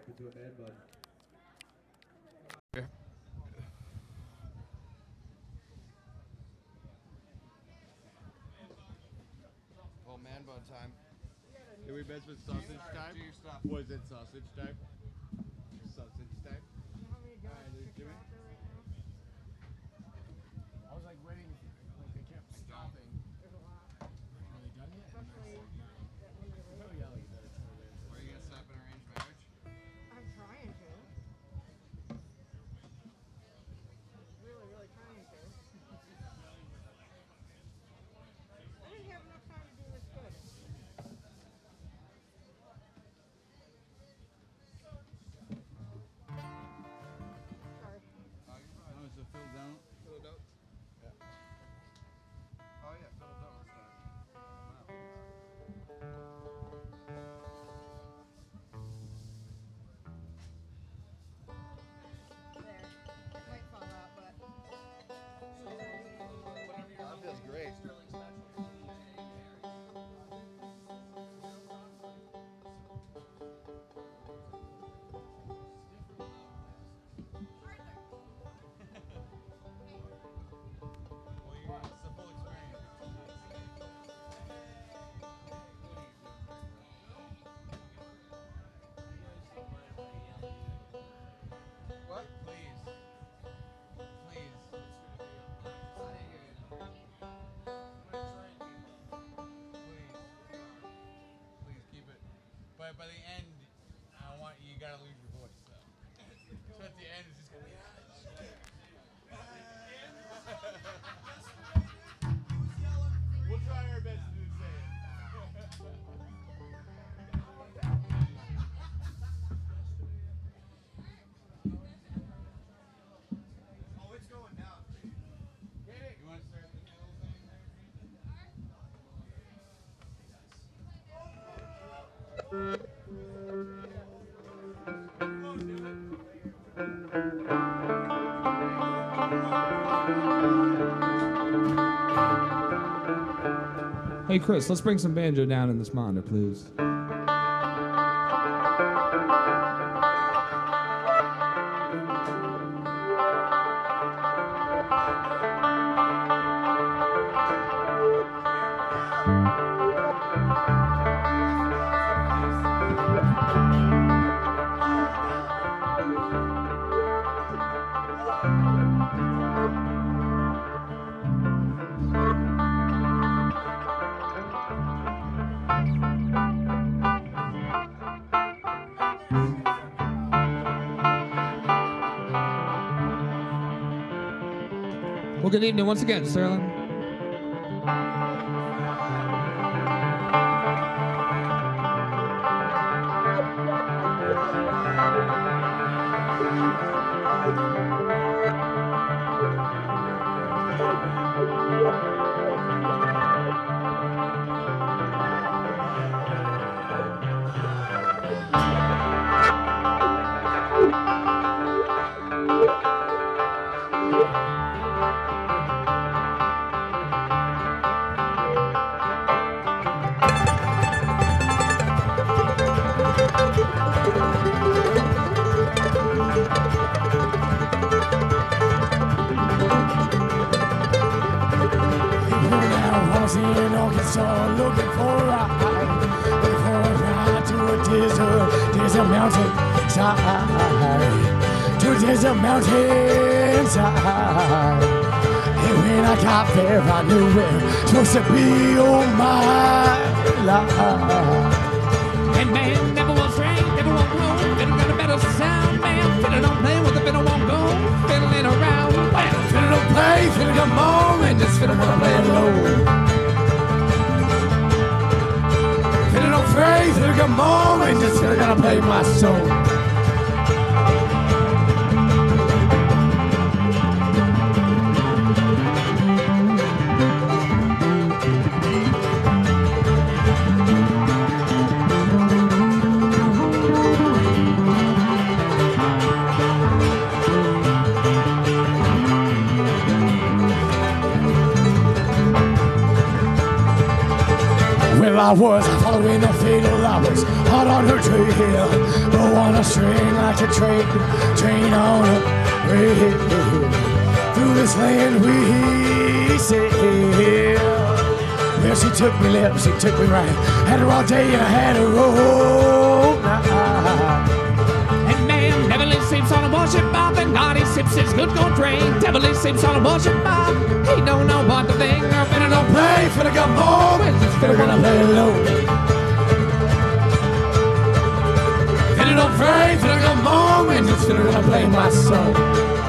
happen to a man bun. Oh, man bun time. Can we mess with sausage time? Do. Was it sausage time? By the end, Hey, Chris, let's bring some banjo down in this monitor, please. Evening once again, Sterling. Desert, desert mountain side, to a desert mountain side. And when I got there, I knew it was supposed to be all my life. And man never was rain, never blow. Fiddle got a better sound, man. Fiddle don't play with the fiddle won't go. Fiddling around, well, Fiddle don't play, fiddle come on, and just fiddle gonna play it come on, and just fiddle gonna play my song. I was following the fatal I was hot on her trail. Go on a string like a train, train on a rail. Through this land we sail. Well, she took me left, she took me right. Had her all day and I had her all night. And man, Beverly sleeps on a worship bar, and he sips good gold drain. Beverly sleeps on a worship bar, he don't know what to think. Or better don't Play the come home, finna gonna play low. Finna don't pray, finna come home, and finna gonna play my song.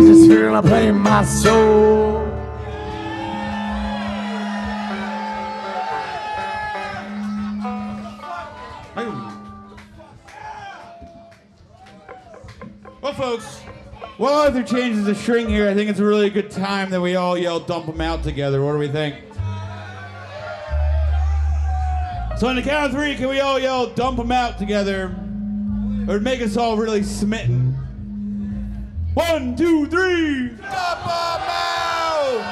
Just finna gonna play my soul. Well, folks, while Arthur changes the string here, I think it's a really good time that we all yell "dump them out" together. What do we think? So on the count of three, can we all yell "dump them out" together? It would make us all really smitten. One, two, three. Dump them out.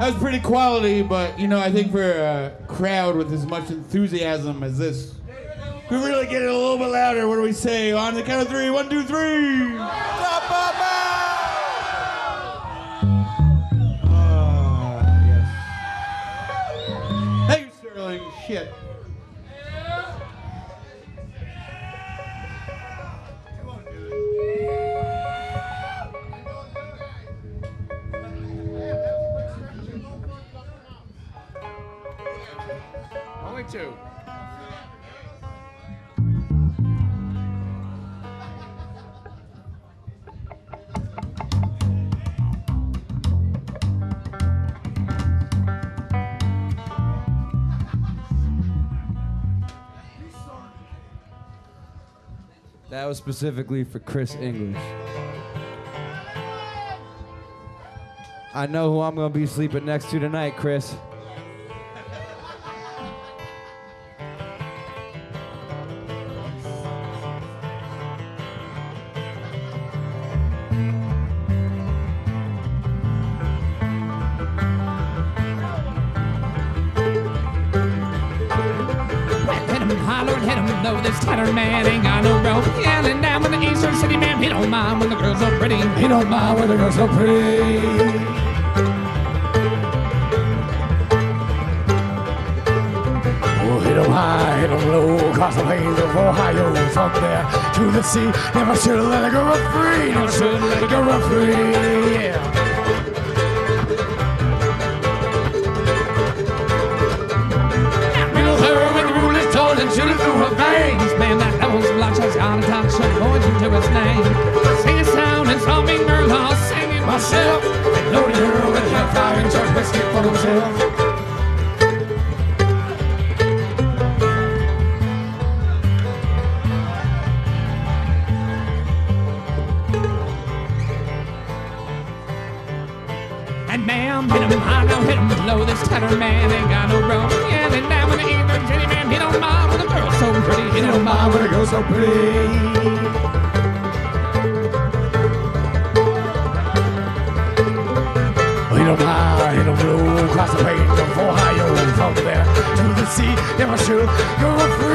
That was pretty quality, but you know, I think for a crowd with as much enthusiasm as this, we really get it a little bit louder. What do we say? On the count of three. One, two, three. Dump them out. Ah, yes. Thank you, Sterling. Shit. Two. That was specifically for Chris English. I know who I'm gonna be sleeping next to tonight, Chris. Man ain't got no rope. Yelling down with the eastern city man. He don't mind when the girls are pretty. He don't mind when the girls so pretty. Oh, high, hit 'em low, cross the plains of Ohio, from there to the sea. Never should have let girl run free, never should have let girl run free. Yeah. Is told and shoot it through her veins. Man, that devil's blood has got a touch of poison to its name. Sing a sound and saw me Merlaw singing myself. And loaded her with hellfire and church whiskey for himself. A so pretty. Hit 'em high, hit 'em low, cross the plains of Ohio, from there to the sea. Never should go run free,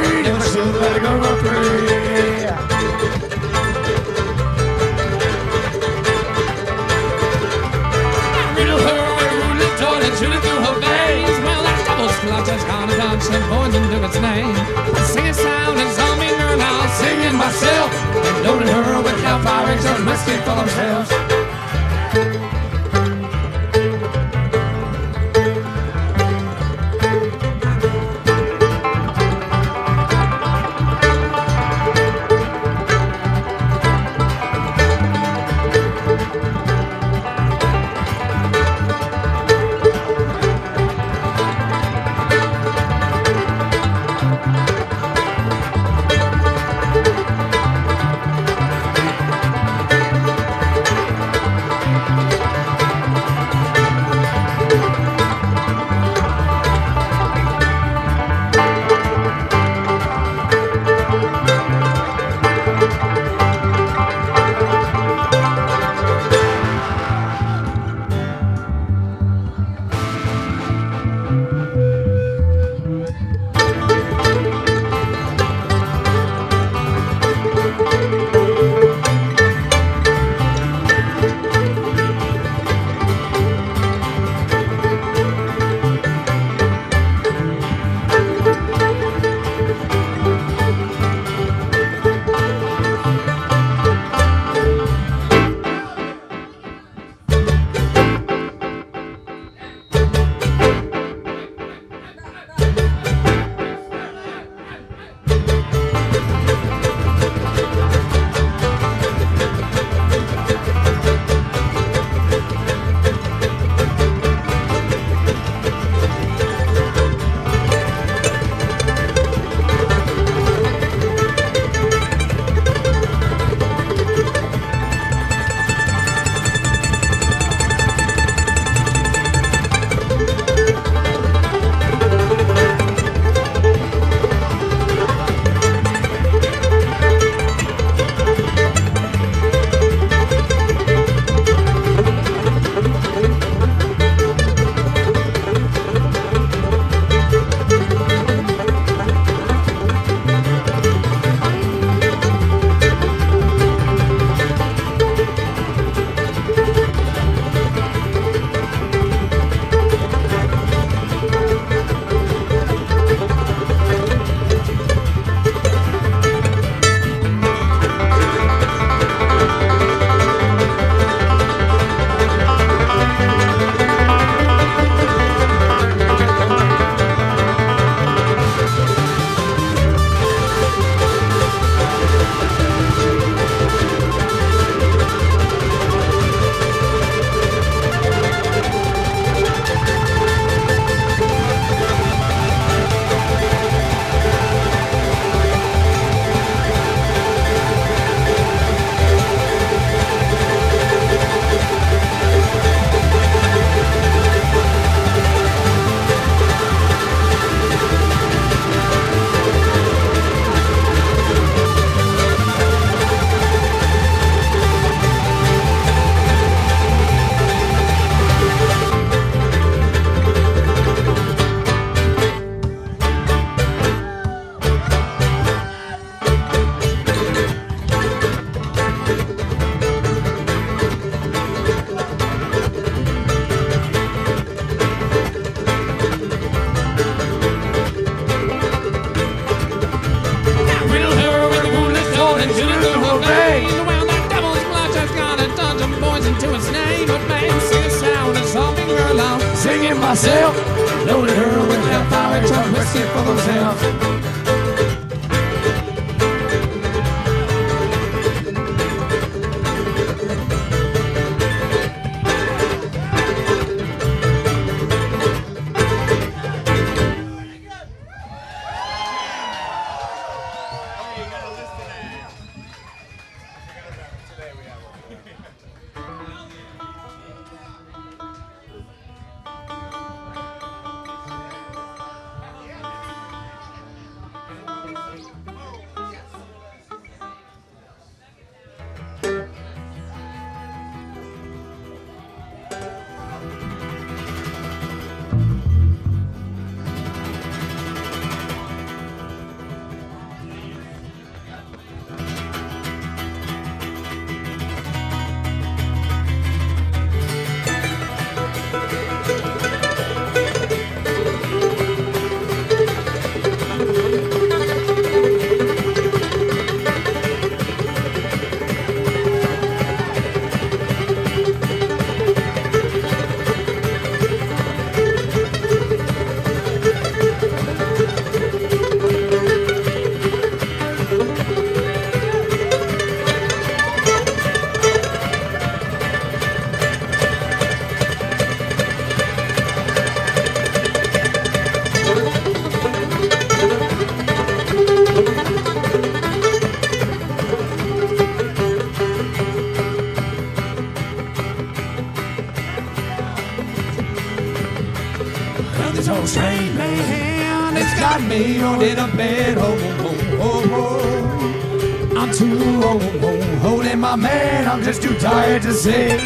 my man. I'm just too tired to say.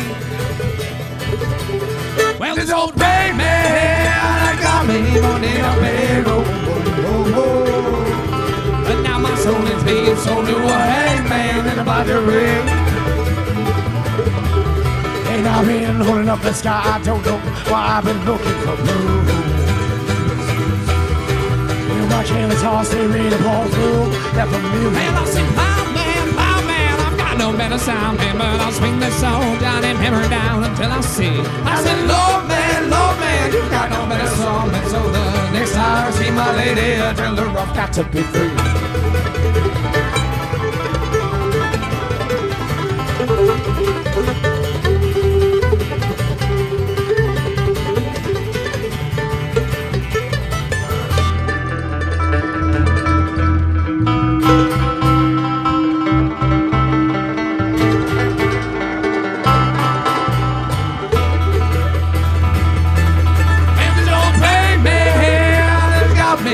Well, this old gray man, it got me on in a bed. Oh, oh, oh. But now my soul is being sold to a hangman in a body ring. And I've been holding up the sky. I don't know why I've been looking for blue. My canvas horse, they read a ball through. That familiar. Well, I said, Better sound man, but I'll swing this song down and hammer down until I see. I said, Lord man, Lord man, you got no better song man, so the next time I see my lady, I tell her I've got to be free.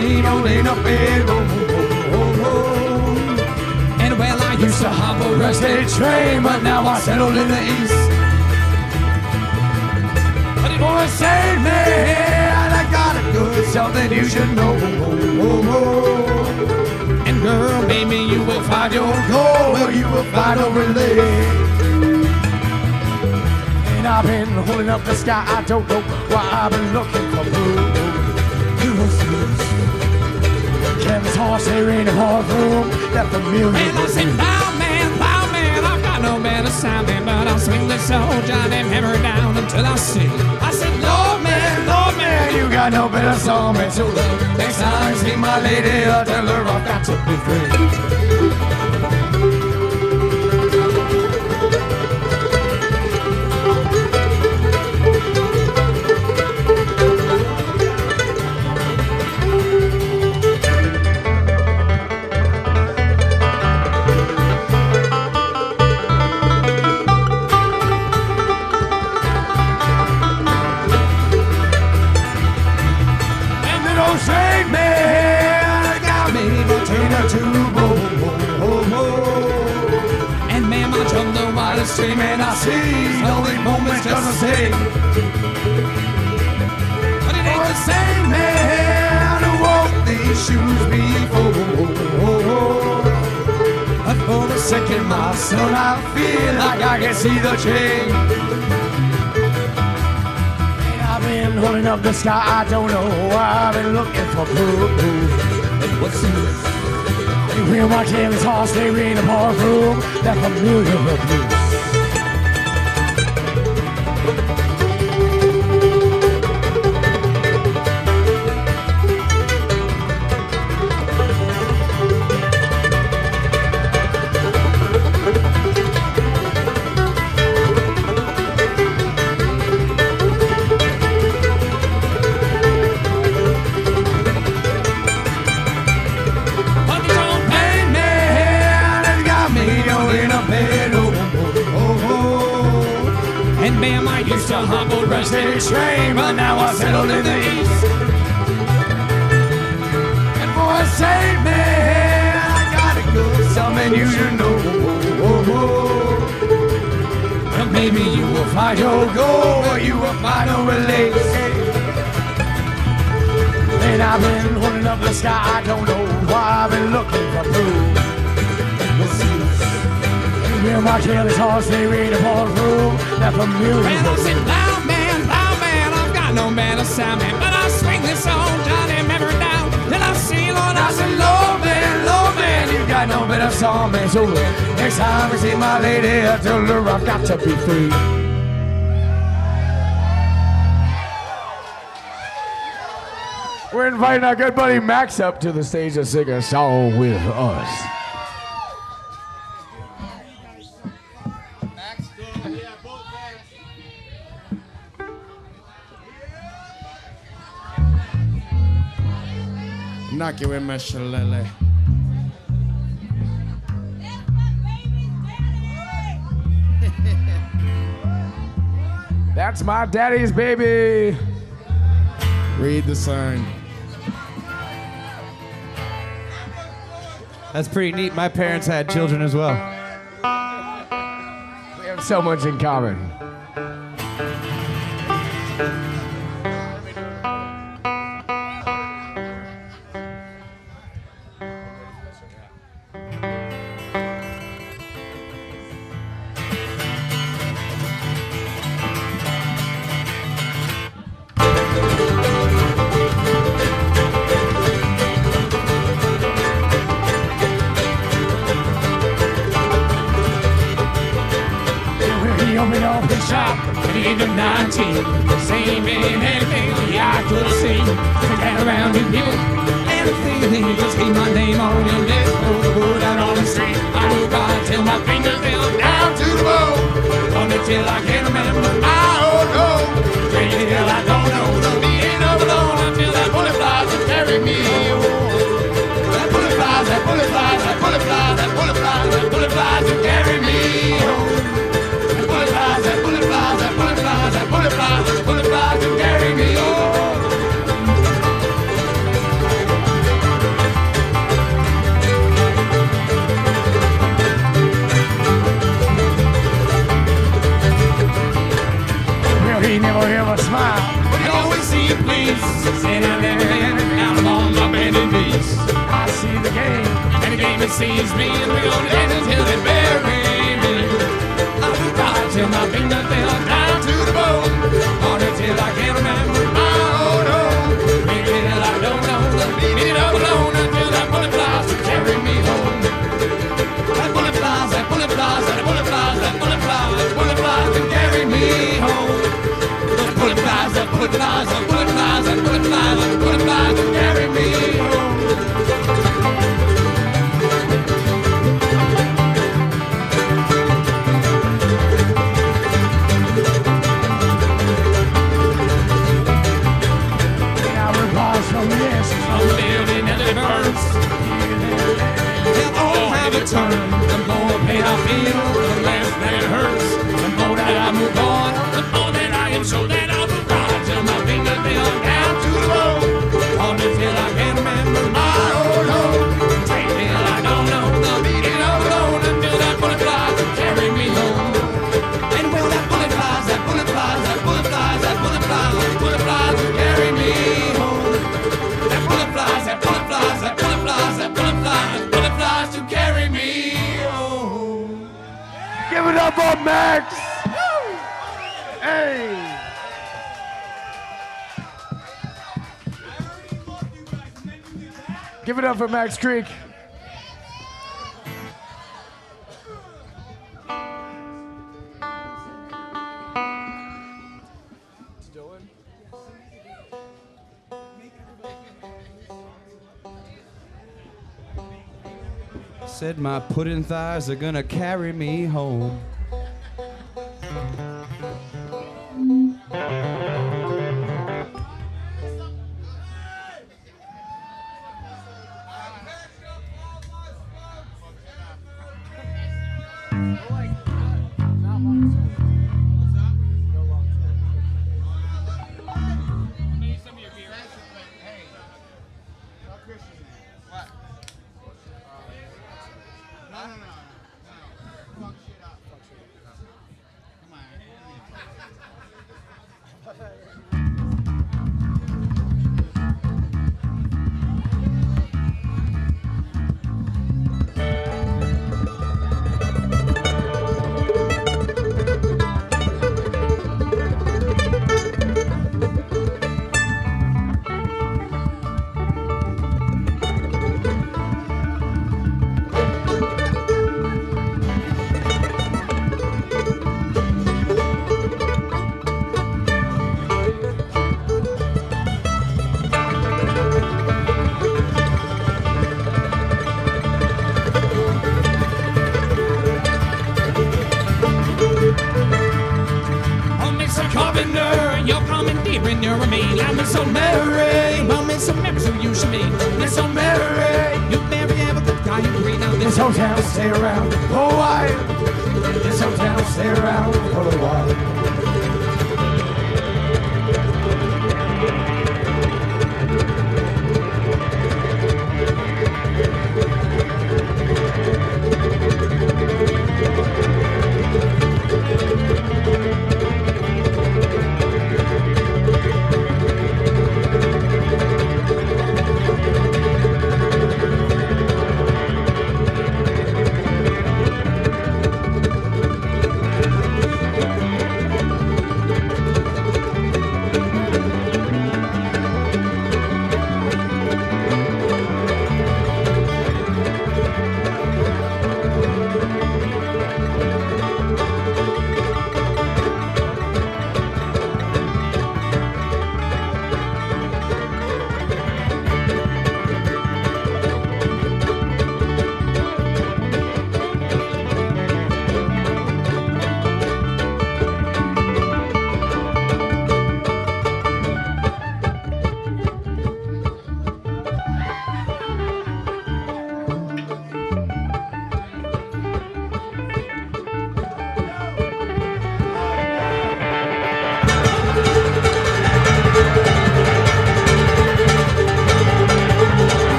Me oh, oh, oh. And well, I used to hop a rusty train, but now I settled in the east. But it was same man, I got a good something you should know. And girl, maybe you will find your goal, well, you will find a relief. And I've been holding up the sky. I don't know why I've been looking for blue. Kevin's horse here in the hard room. That familiar. Well, I said, plow man, plow man, I've got no better sound man, but I'll swing this old Johnny hammer down until I see. I said, Lord man, Lord man, you got no better song man. So the next time I see my lady, I'll tell her I've got to be free. I feel like I can see the change. I've been holding up the sky, I don't know why I've been looking for proof. And what's? You hear my canvas horse, they ring the room, that familiar to be free. We're inviting our good buddy Max up to the stage to sing a song with us. Knock you in my shillelagh. That's my daddy's baby. Read the sign. That's pretty neat. My parents had children as well. We have so much in common. 19. This ain't been anything I could have seen. I got around you people. Anything that you just keep my name on your list. Throw the out on the street. I will God till my fingers feel down to the bone. Only till I can remember. It sees me, and we're gonna dance until they bury me. I will ride till my fingernails down to the bone, on until I can't remember my own home. Maybe that I don't know the meaning of alone until that bullet flies to carry me home. That bullet flies, that bullet flies, that bullet flies, that bullet flies, that bullet flies to carry me home. Those bullet flies, that bullet flies, that bullet flies, that more Max! Hey! Give it up for Max Creek. Said my pudding thighs are gonna carry me home. Agree. This this whole town will stay around for a while. This whole town stay around for a while.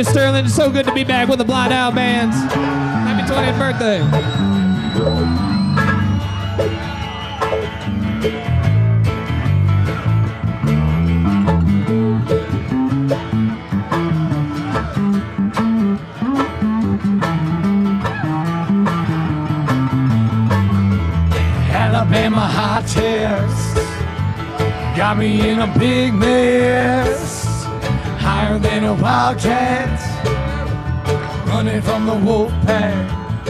You, Sterling. It's so good to be back with the Blind Owl Bands. Happy 20th birthday. Alabama hot test got me in a big mess. A running from the wolf pack.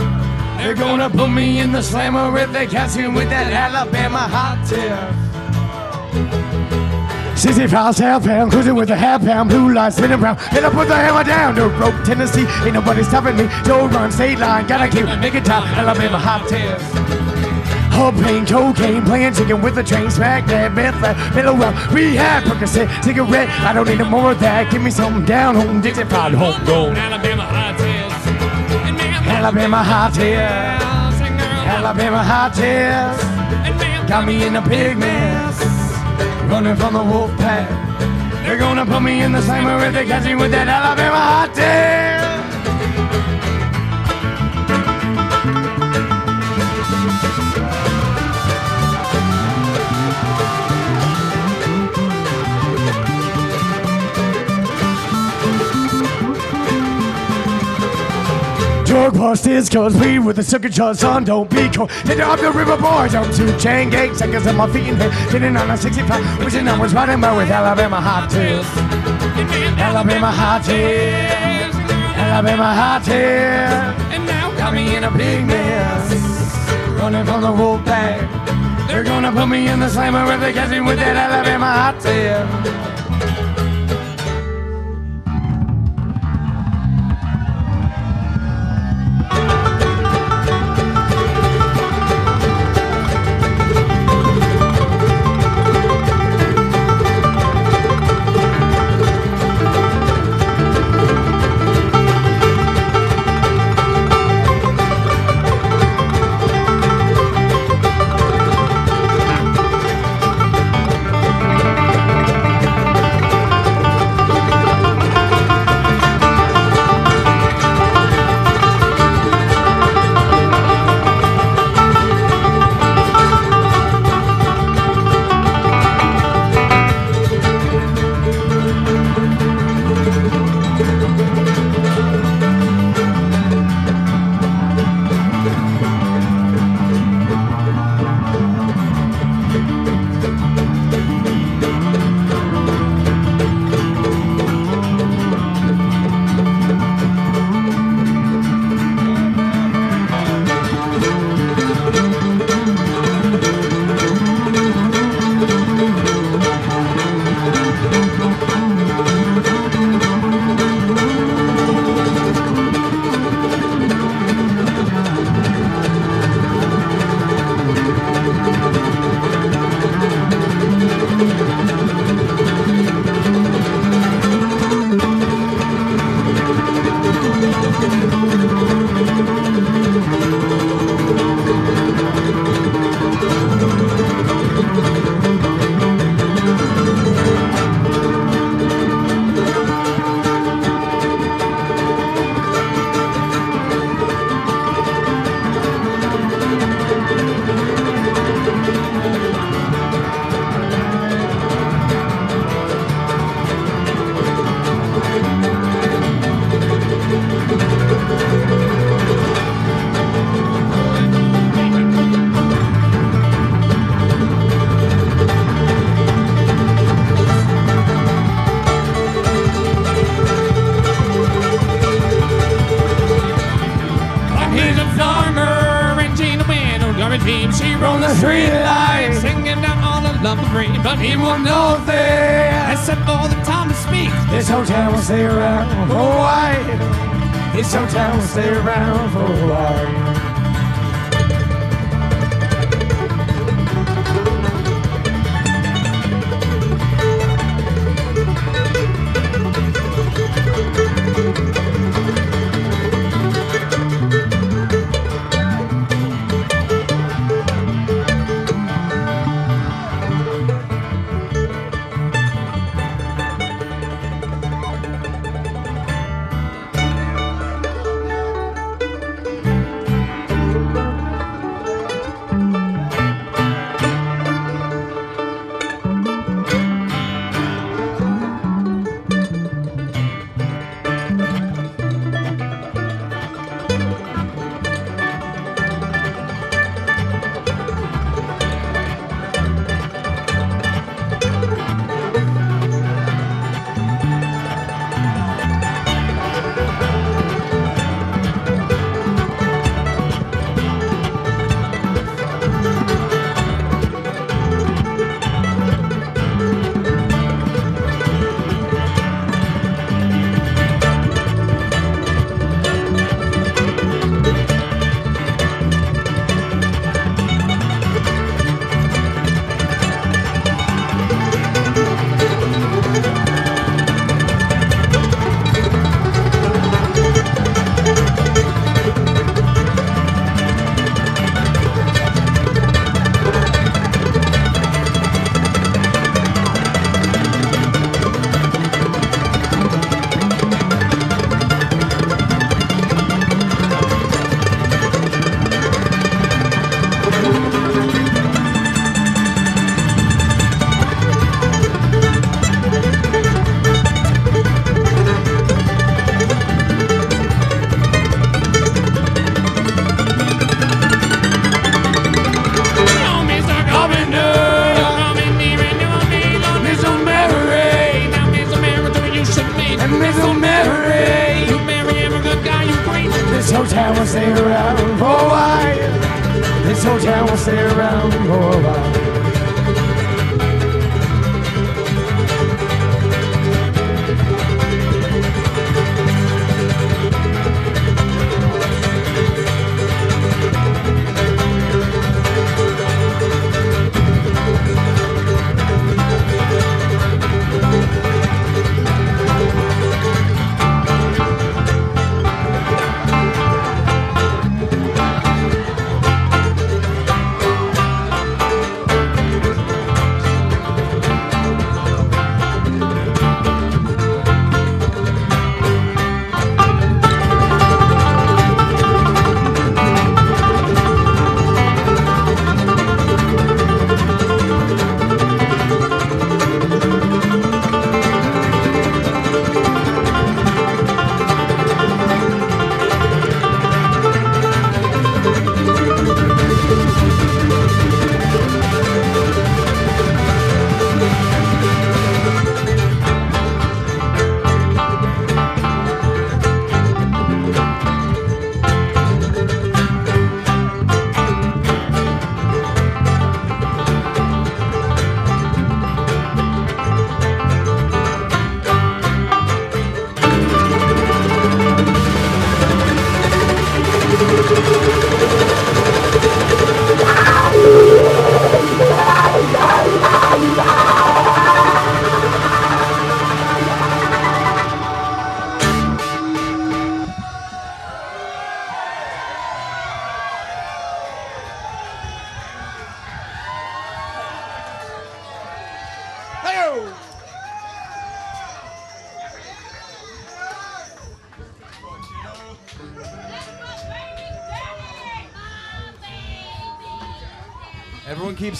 They're gonna put me in the slammer if they catch me with that Alabama hot. 60 pounds, half pound, cruising with a half pound, blue light spinning round. And I put the hammer down, the rope, Tennessee, ain't nobody stopping me. Don't run, state line, gotta keep making time. Alabama hot test. Her pain, cocaine, playing chicken with the train, smack that, bed flat, middle well, rehab, Percocet, cigarette. I don't need no more of that. Give me something down home, Dixie pot, home gold. Alabama hot test. And ma'am, Alabama hot test. sing girl. Alabama hot test. And ma'am, Got me in a big mess, running from the wolf pack. They're gonna put me in the slammer if they catch me with that Alabama hot test. Drug busters, cause we with the sugar jar son don't be cold. Hit up the river boys, jump two chain gang, seconds on my feet and head, getting on a 65, wishing I was riding by with Alabama hot ma'am, Alabama hot test. Alabama hot test. and now Got me in a big mess, running from the wolf pack. They're gonna put me in the slammer if they catch me with that Alabama hot test.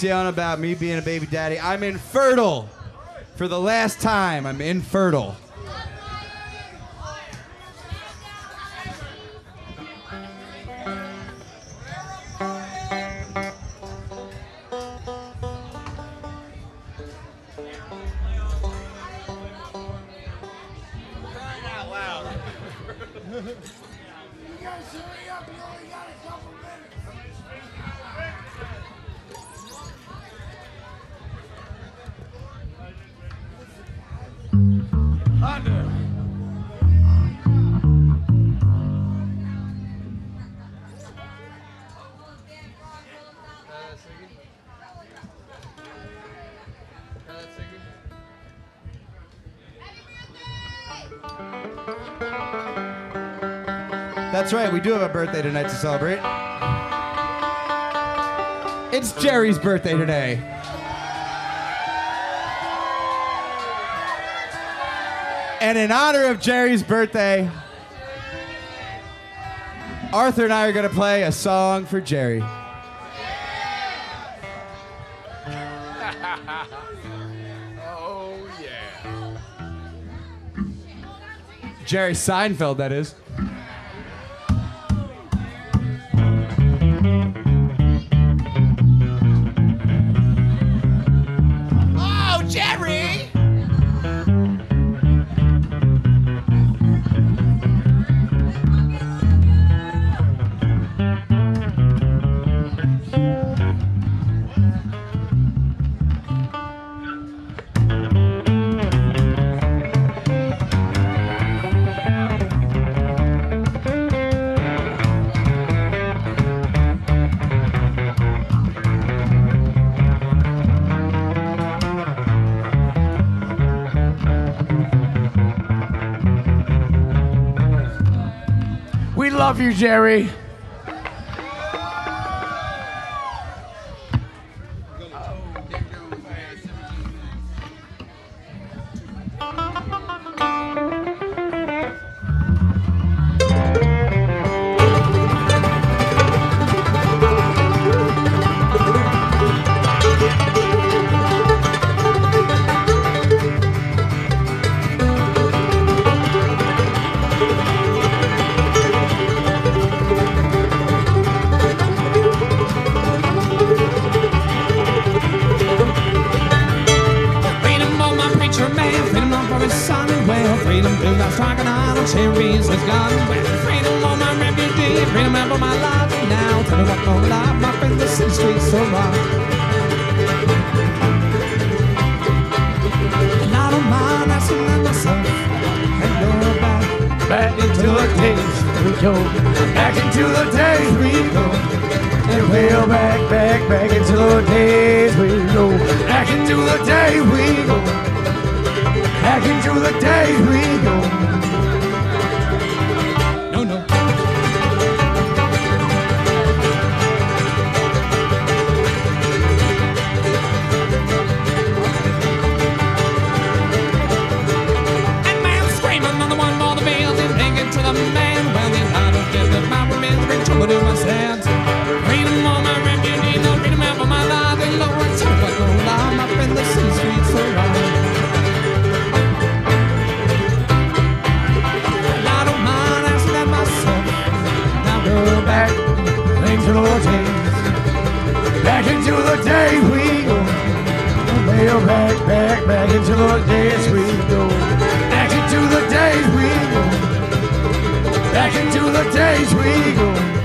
Keeps about me being a baby daddy. I'm infertile. For the last time, I'm infertile. That's right, we do have a birthday tonight to celebrate. It's Jerry's birthday today. And in honor of Jerry's birthday, Arthur and I are going to play a song for Jerry. Oh, yeah. Jerry Seinfeld, that is. Jerry. Cherries has gone well. Freedom for my refugee, freedom for my life now. Tell me what more life, my friend, the city streets so rough. And I don't mind asking that myself, and go back, Back into the days we go. Back into the days we go. And we'll back, back, back into the days we go. Back into the days we go. Back into the days we go. The days we go. Back into the days we go. Back into the days we go.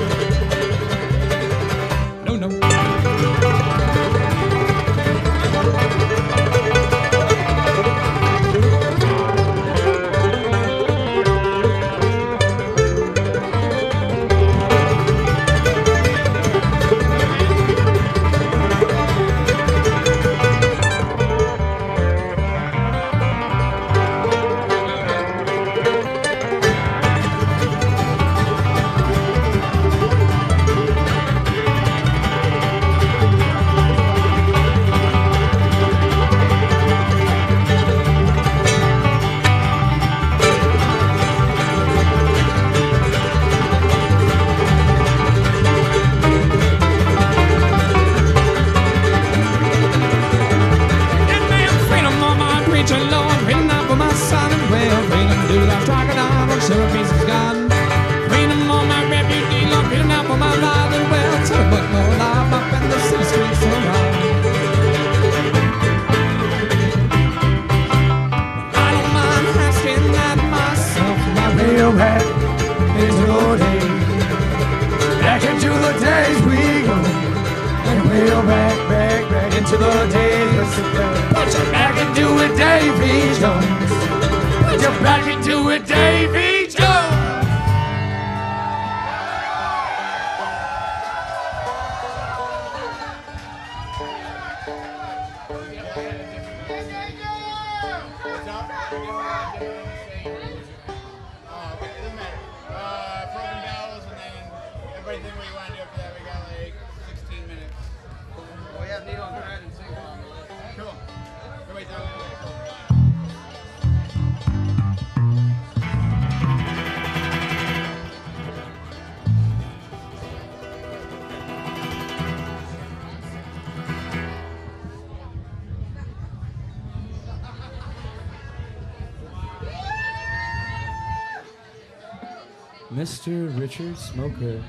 Richard Smoker.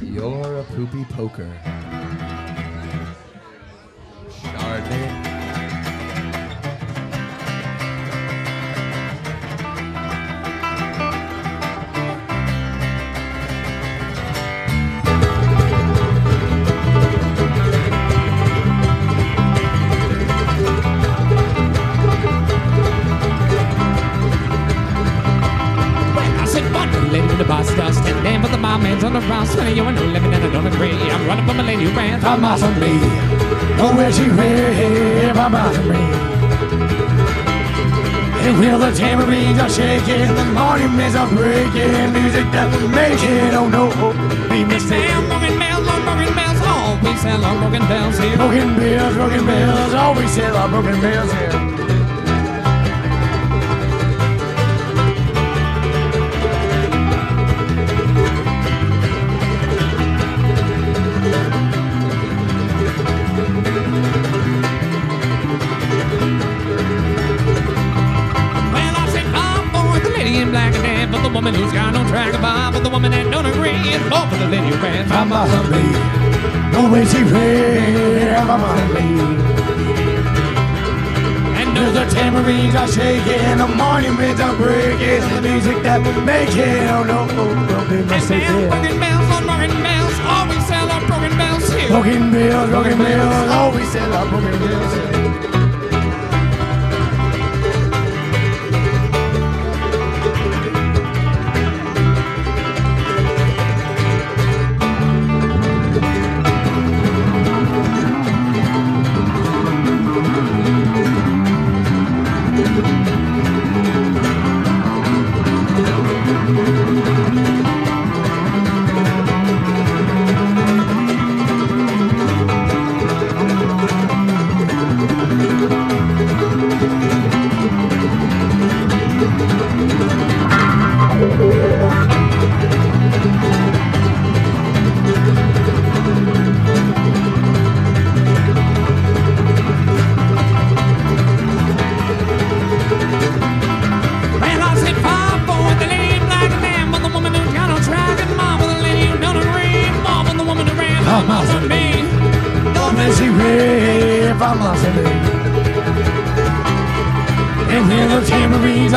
You're a poopy poker. The cross. When you and no living and I don't agree. I'm running for my lady who ran. I'm out of me. Oh, where she live, I'm out of me. And will the tambourines are shaking, the monuments are breaking, music that will make it, oh no, be Damn, mistaken. broken bells, broken bells. We sell our broken bells here. Broken bells, broken bells, always sell our broken bells here. No way she live, I'm out of me. And Till no, the tambourines are shaking, the monuments are breaking, the music that will make it, oh no, oh, don't be and damn, mistaken. broken bells, Lord, broken bells. Oh, we sell our broken bells here. Broken bells, broken bells, always sell our broken bells here.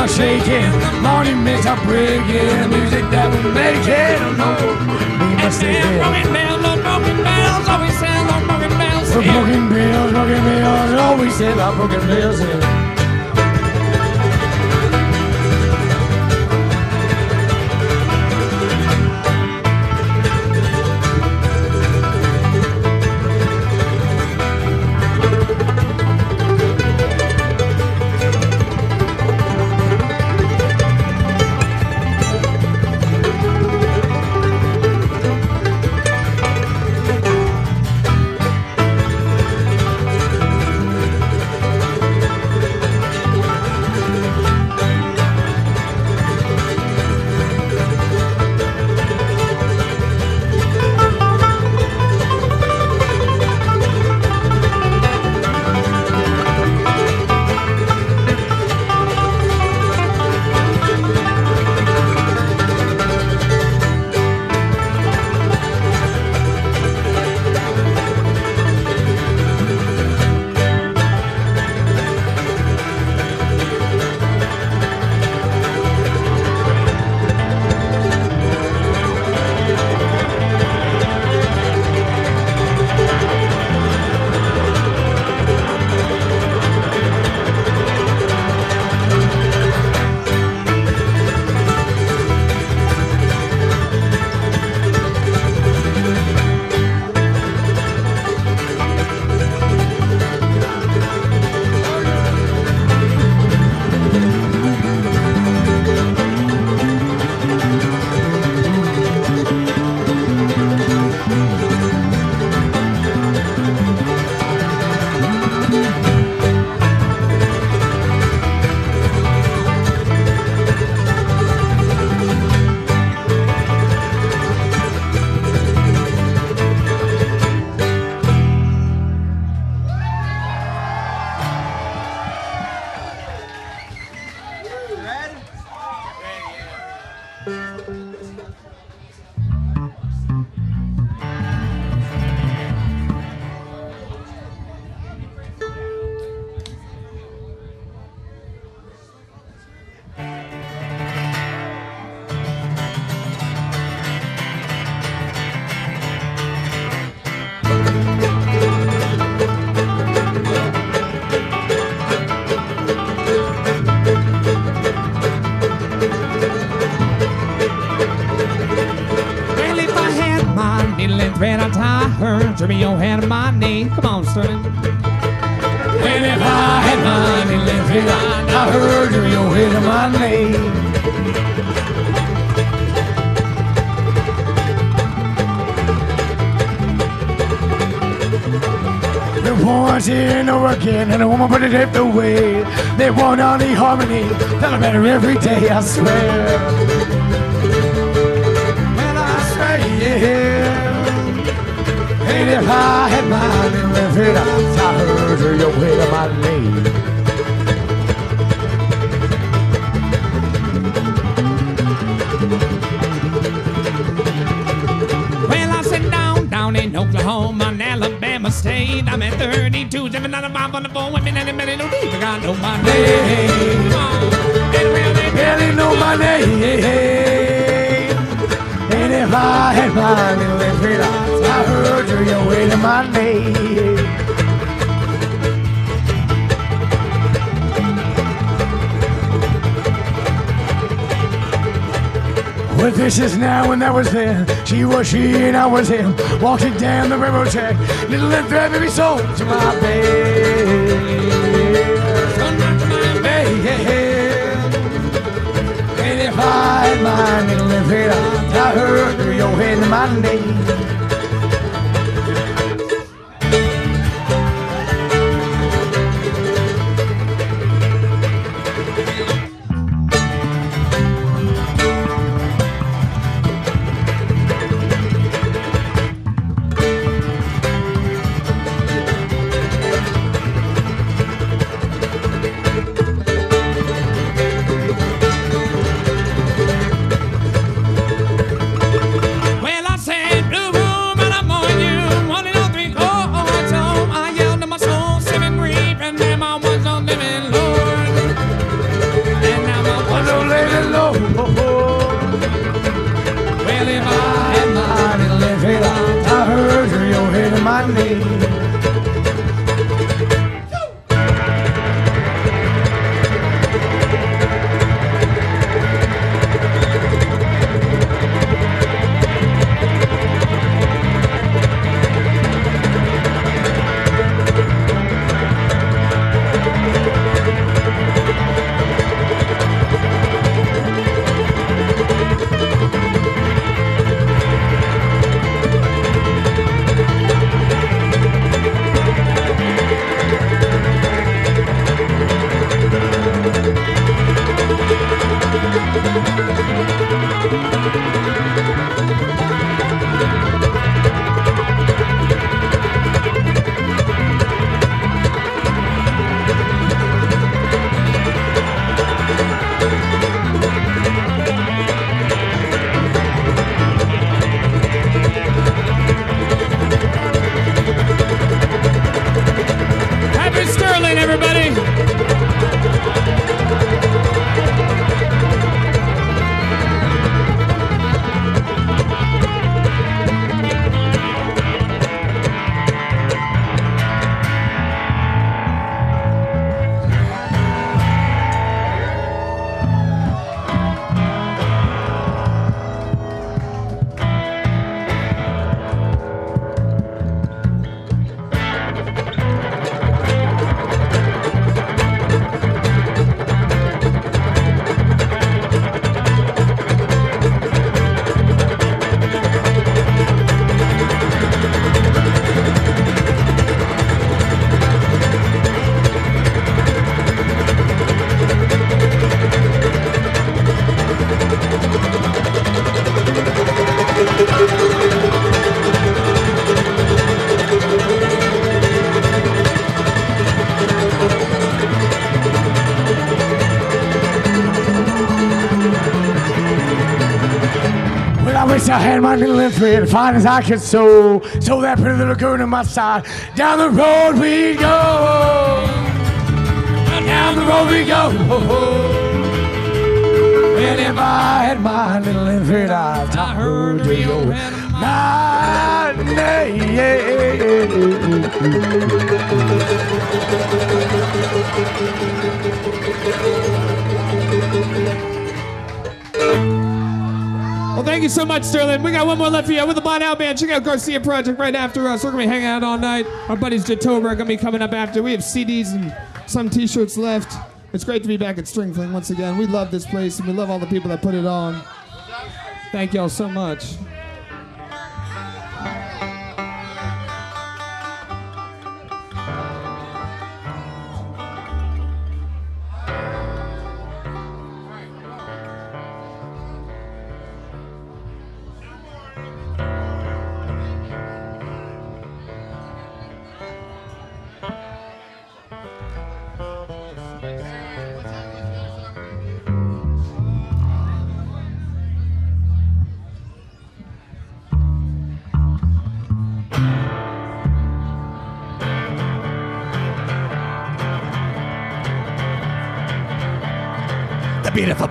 Are shaking, monuments are breaking, the music that will make it, oh no, we must stay there. broken bells, Lord, broken bells. Oh, we sell broken bells broken bells, broken bells, always sell our broken bells here. Me your hand and my knee. Come on, Sterling. Well, if I had my needle and I'd her to your head and my knee. The boys in over again, and a woman put it left away. They want the harmony, that'll better every day, I swear. I had my little head, I'd tie her to your head of my knee. Well, I sit down, down in Oklahoma and Alabama State. I'm at 32, 795 on the phone with me, and many no deep. I no my name. They barely know my name. And if I had my little head, I'd tie her to head my name. Well, this is now and that was then. She was she and I was him. Walking down the railroad track. Little and thread baby soul to my. Bed. And if I had my little and thread, I'd tie your head and my knee. My little fine as I could sew. So that pretty little girl on my side. Down the road we go. Down the road we go. And if I had my little thread, I'd I heard the Rio My Well, thank you so much, Sterling. We got one more left for you with the Blind Out Band. Check out Garcia Project right after us. We're gonna be hanging out all night. Our buddies Jatoba are gonna be coming up after. We have CDs and some T-shirts left. It's great to be back at String Fling once again. We love this place and we love all the people that put it on. Thank y'all so much.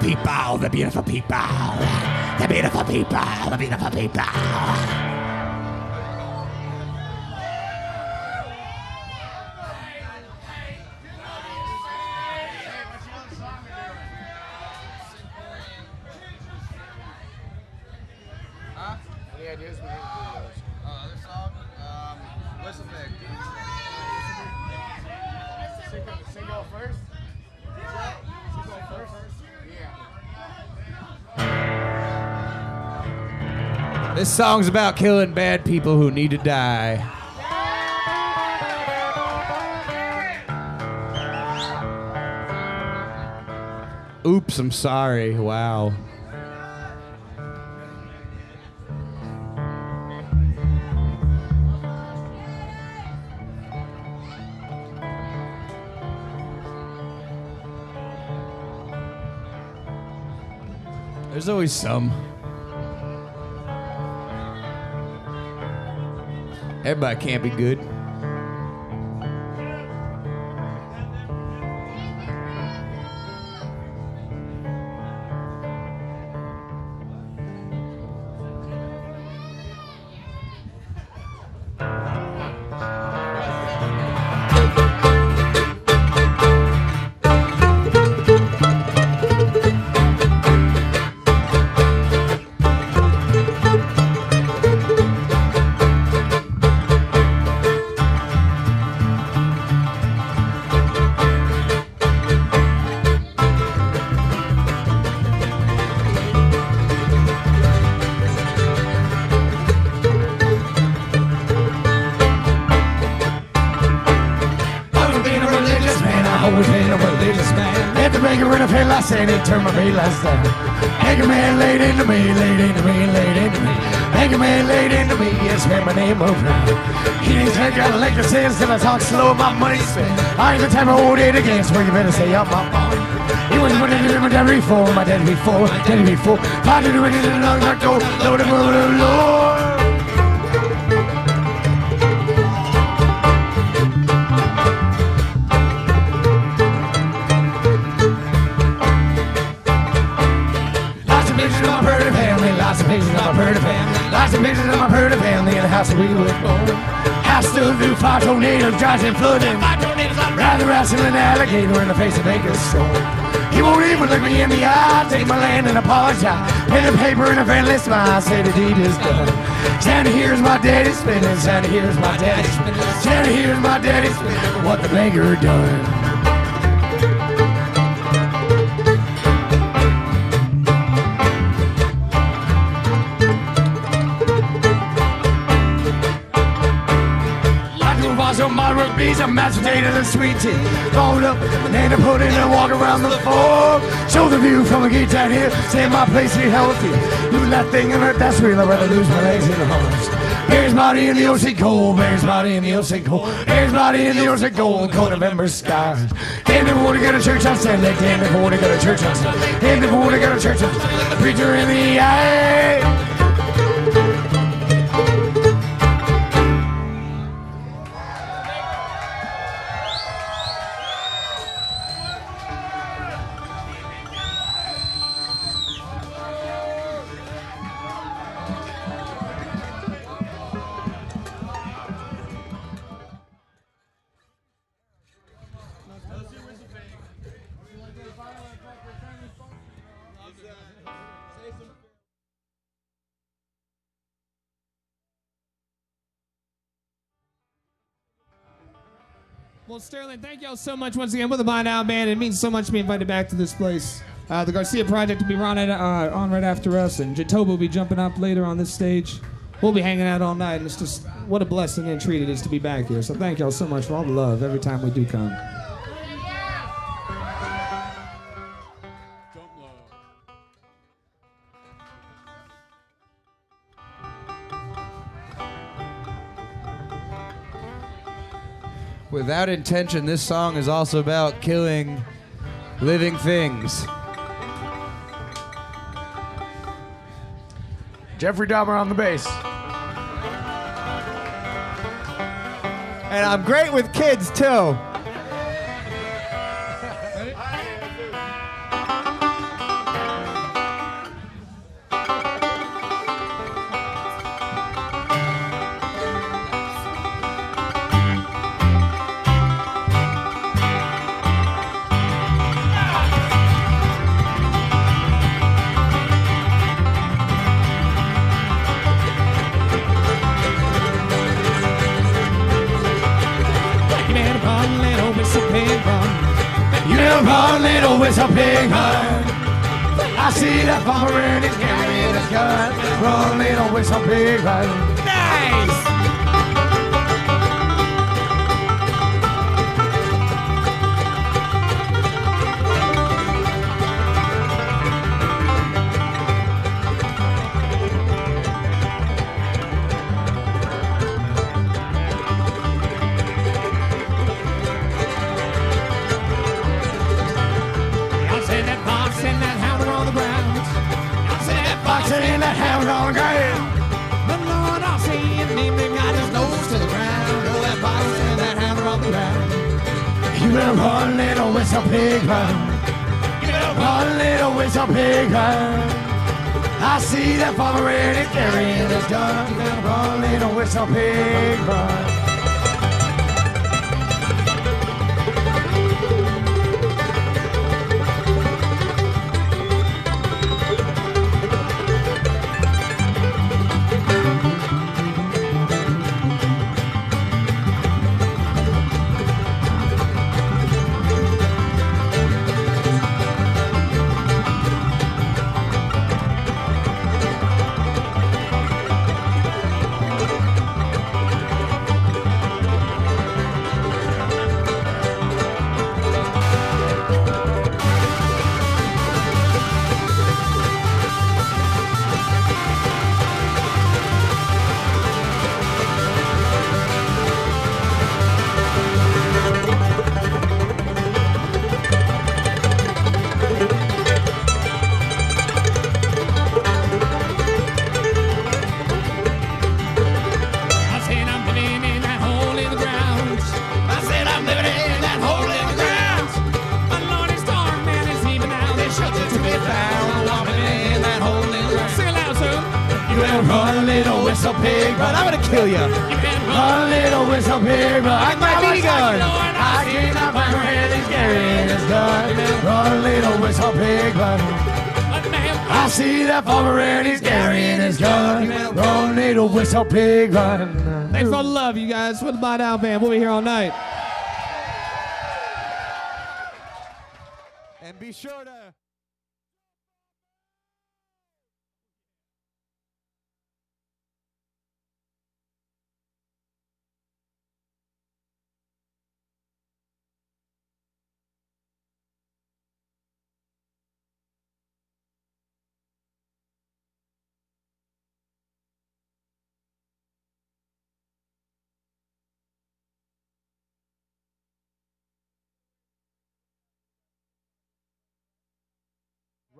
People, the beautiful people, the beautiful people, the beautiful people. This song's about killing bad people who need to die. Oops, I'm sorry. Wow. There's always some. Everybody can't be good. It, turn my feelings down. Anchor man laid into me, laid into me, laid into me. Anchor man laid into me, yes, man, my name around. He didn't take out like the sins till I talk slow about money spent. I ain't the type of old idiot against where you better say I'm my phone. He was put into my daddy before, my daddy before, daddy before. Party to it in the long, like go, Lord, Lord, Lord. We were born. House stood through five tornadoes, droughts and flooding. Rather wrestle an alligator in the face of Baker's storm. He won't even look me in the eye, take my land and apologize. Pen and paper and a friendly smile, say the deed is done. Santa here's my daddy spinning, Santa here's my daddy spinning, Santa here's my daddy spinning, what the banker done. A mashed potato and sweet tea. Rolled up, banana pudding and walk around the floor. Show the view from a gate down here. Say my place ain't healthy. Do that thing and hurt that's real. I'd rather lose my legs in the arms. Bear's body in the ocean cold. Bear's body in the ocean cold. Bear's body in the ocean cold. Cold November skies. Damn if to go to church on Sunday. Damn if to go to church on Sunday. Damn if to go to church on Sunday. Preacher in the eye. Well, Sterling, thank y'all so much once again with the Blind Owl Band. It means so much to be invited back to this place. Uh, the Garcia Project will be on, uh, on right after us, and Jatoba will be jumping up later on this stage. We'll be hanging out all night, and it's just what a blessing and treat it is to be back here. So thank y'all so much for all the love every time we do come. Without intention, this song is also about killing living things. Jeffrey Dahmer on the bass. And I'm great with kids too. Better run, little whistle pig, run. I see that farmer and he's carrying his gun. Run, little whistle pig, run. You better run, little whistle pig, run. You better Run, little whistle pig. I see that farmer he's carrying his gun. Run, little whistle pig, whistle pig, run. I'm gonna kill you. You better run. Run, little whistle pig, run. Like my BB gun. I came up my he's carrying his gun. Run, little whistle pig. But I see that farmer and he's carrying his gun. Run, little whistle pig, run. Thanks for the love, you guys. With the Blind Owl Band. We'll be here all night. And be sure to.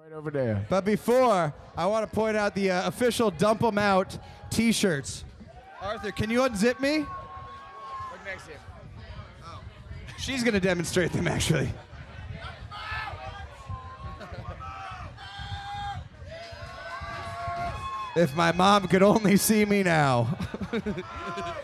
Right over there. But before, I want to point out the uh, official Dump 'em Out t shirts. Arthur, can you unzip me? Look next to you. She's going to demonstrate them, actually. if my mom could only see me now.